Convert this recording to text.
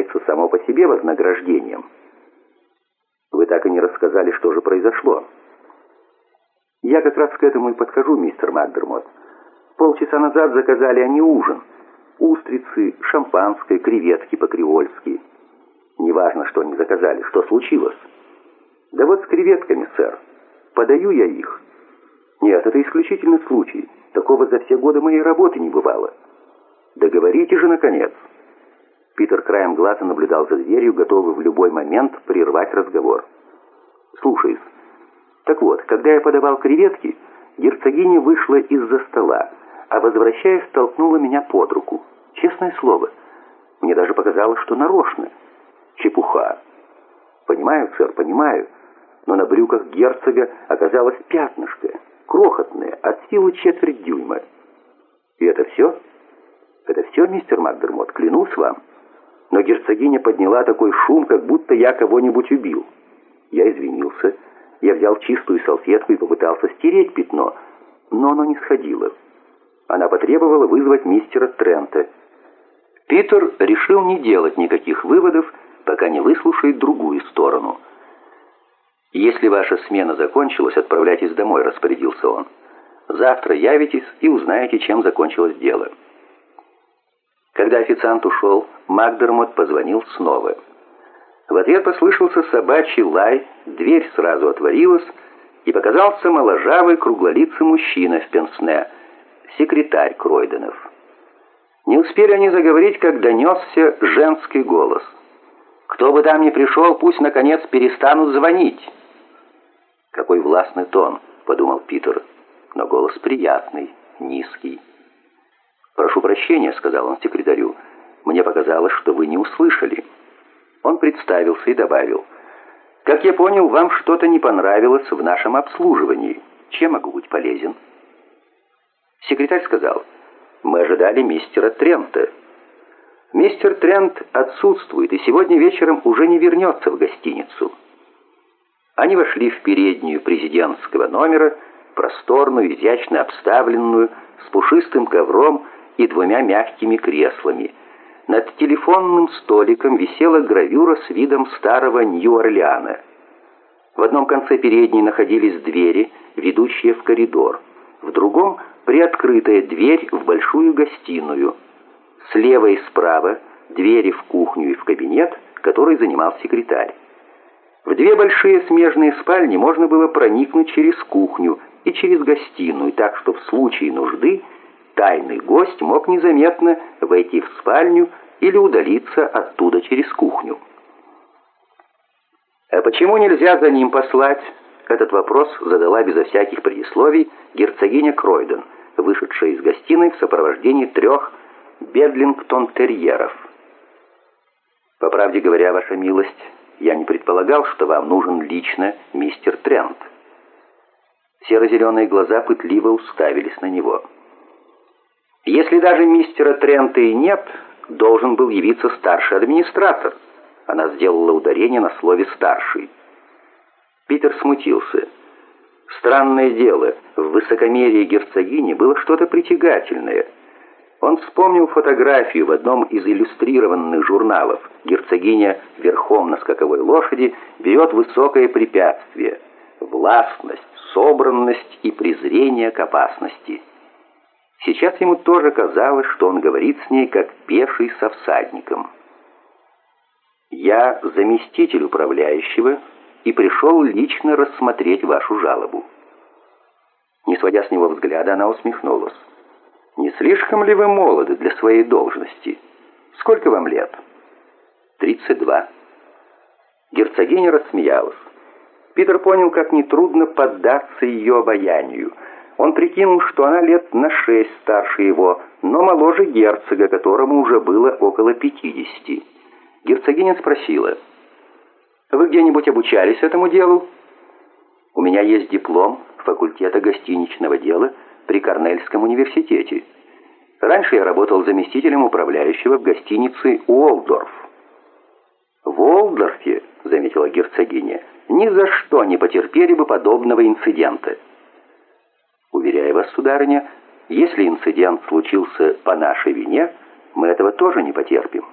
является само по себе вознаграждением. Вы так и не рассказали, что же произошло. Я как раз к этому и подхожу, мистер Макдермот. Полчаса назад заказали они ужин. Устрицы, шампанское, креветки по-креольски. Неважно, что они заказали, что случилось. Да вот с креветками, сэр. Подаю я их. Нет, это исключительный случай. Такого за все годы моей работы не бывало. Договорите же, наконец. Питер краем глаза наблюдал за дверью, готовый в любой момент прервать разговор. «Слушаюсь. Так вот, когда я подавал креветки, герцогиня вышла из-за стола, а возвращаясь, столкнула меня под руку. Честное слово. Мне даже показалось, что нарочно. Чепуха. Понимаю, сэр, понимаю. Но на брюках герцога оказалось пятнышко, крохотное, от силы четверть дюйма. И это все? Это все, мистер Макдермот, клянусь вам. Но герцогиня подняла такой шум, как будто я кого-нибудь убил. Я извинился. Я взял чистую салфетку и попытался стереть пятно, но оно не сходило. Она потребовала вызвать мистера Трента. Питер решил не делать никаких выводов, пока не выслушает другую сторону. «Если ваша смена закончилась, отправляйтесь домой», — распорядился он. «Завтра явитесь и узнаете, чем закончилось дело». Когда официант ушел, Макдермот позвонил снова. В ответ послышался собачий лай, дверь сразу отворилась, и показался моложавый круглолицый мужчина в пенсне, секретарь Кройденов. Не успели они заговорить, как донесся женский голос. «Кто бы там ни пришел, пусть, наконец, перестанут звонить!» «Какой властный тон!» — подумал Питер, но голос приятный, низкий. «Прошу прощения», — сказал он секретарю, — «мне показалось, что вы не услышали». Он представился и добавил, «Как я понял, вам что-то не понравилось в нашем обслуживании. Чем могу быть полезен?» Секретарь сказал, «Мы ожидали мистера Трента». «Мистер Трент отсутствует и сегодня вечером уже не вернется в гостиницу». Они вошли в переднюю президентского номера, просторную, изящно обставленную, с пушистым ковром и двумя мягкими креслами. Над телефонным столиком висела гравюра с видом старого Нью-Орлеана. В одном конце передней находились двери, ведущие в коридор. В другом — приоткрытая дверь в большую гостиную. Слева и справа — двери в кухню и в кабинет, который занимал секретарь. В две большие смежные спальни можно было проникнуть через кухню и через гостиную, так что в случае нужды тайный гость мог незаметно войти в спальню или удалиться оттуда через кухню. А почему нельзя за ним послать? Этот вопрос задала безо всяких предисловий герцогиня Кройден, вышедшая из гостиной в сопровождении трех бедлингтон-терьеров. По правде говоря, ваша милость, я не предполагал, что вам нужен лично мистер Трент. Серо-зеленые глаза пытливо уставились на него. Если даже мистера Трента и нет, должен был явиться старший администратор. Она сделала ударение на слове «старший». Питер смутился. Странное дело, в высокомерии герцогини было что-то притягательное – он вспомнил фотографию в одном из иллюстрированных журналов. Герцогиня верхом на скаковой лошади берет высокое препятствие – властность, собранность и презрение к опасности. Сейчас ему тоже казалось, что он говорит с ней, как пеший со всадником. «Я заместитель управляющего и пришел лично рассмотреть вашу жалобу». Не сводя с него взгляда, она усмехнулась. Не слишком ли вы молоды для своей должности? Сколько вам лет? Тридцать два. Герцогиня рассмеялась. Питер понял, как нетрудно поддаться ее обаянию. Он прикинул, что она лет на шесть старше его, но моложе герцога, которому уже было около пятидесяти. Герцогиня спросила, «Вы где-нибудь обучались этому делу?» «У меня есть диплом факультета гостиничного дела», при Корнельском университете. Раньше я работал заместителем управляющего в гостинице «Уолдорф». «В Уолдорфе», — заметила герцогиня, — «ни за что не потерпели бы подобного инцидента». «Уверяю вас, сударыня, если инцидент случился по нашей вине, мы этого тоже не потерпим».